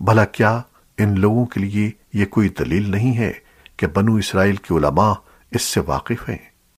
بھلا کیا ان لوگوں کے لیے یہ کوئی دلیل نہیں ہے کہ بنو اسرائیل کے علماء اس سے واقف ہیں؟